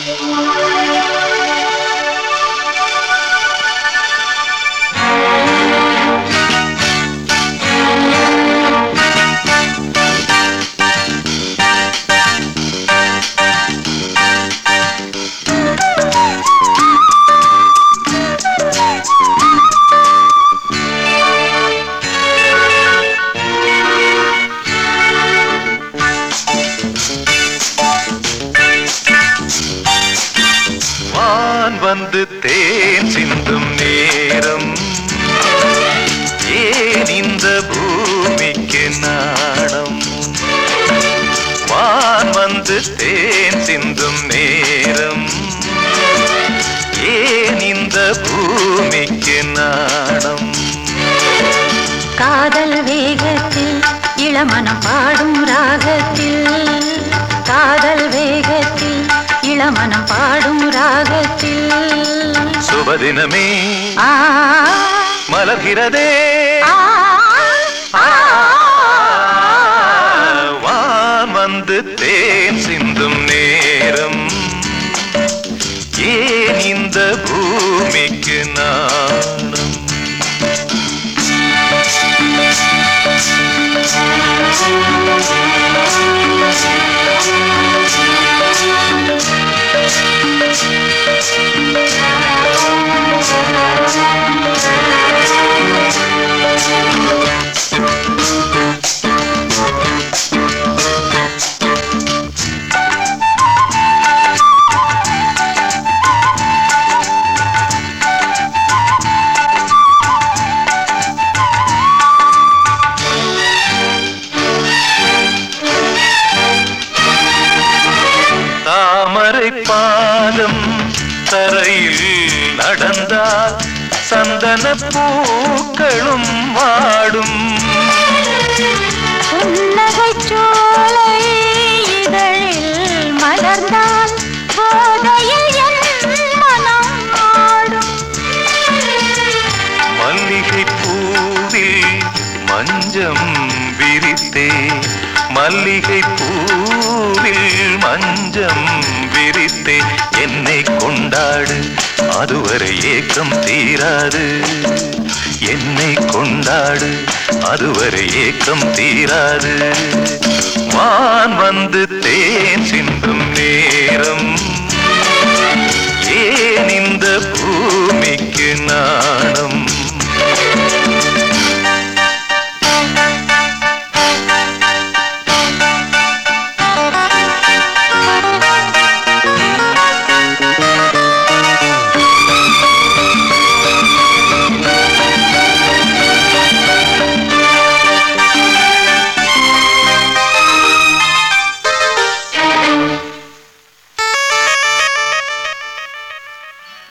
வான் வந்து தேன் சிந்தும் நேரம். ஏன் இந்த பூமிக்கு நாணம்? வான் வந்து தேன் சிந்தும் நேரம். ஏன் இந்த பூமிக்கு நாணம்? காதல் வேகத்தில் இளமனம் பாடும் ராகத்தில் காதல் வேகத்தில் இளமனம் பாடும் ராகத்தில். சுபதினமே மலர்கிறதே. வான் வந்து தேன் சிந்தும் நேரம் பாதம் தரையில் நடந்தால் சந்தன பூக்களும் வாடும். சோலை இதழில் மலர்ந்தால் போதையில் என் மனம் ஆடும் மல்லிகை பூவில் மஞ்சம் விரித்தே மல்லிகை பூவில் மஞ்சம் விரித்தே என்னை கொண்டாடு. அதுவரை ஏக்கம் தீராது. என்னை கொண்டாடு. அதுவரை ஏக்கம் தீராது. வான் வந்து தே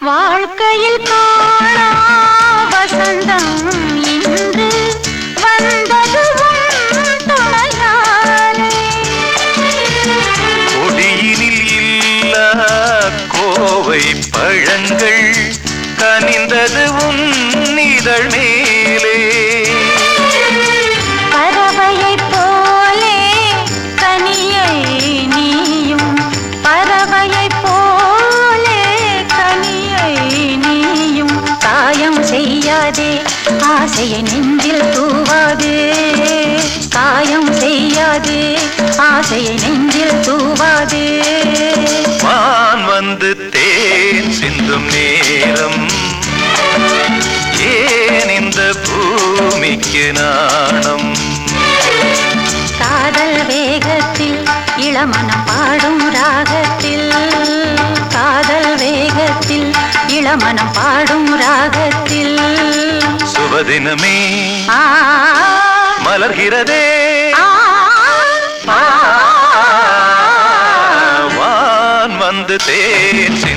வாழ்க்கையில் காணா வசந்தம் இன்று வந்தது கொடியினில் இல்ல கோவை பழங்கள் கனிந்தது உன் இதழ் ஆசையை நெஞ்சில் தூவாதே காயம் செய்யாதே. ஆசையை நெஞ்சில் தூவாதே. வான் வந்து தேன் சிந்தும் நேரம். ஏன் இந்த பூமிக்கு நாணம்? காதல் வேகத்தில் இளமனம் பாடும் ராகத்தில். காதல் வேகத்தில் இளமனம் பாடும் ராகத்தில். சுபதினமே ஆ. மலர்கிறதே. வான் வந்து தேன்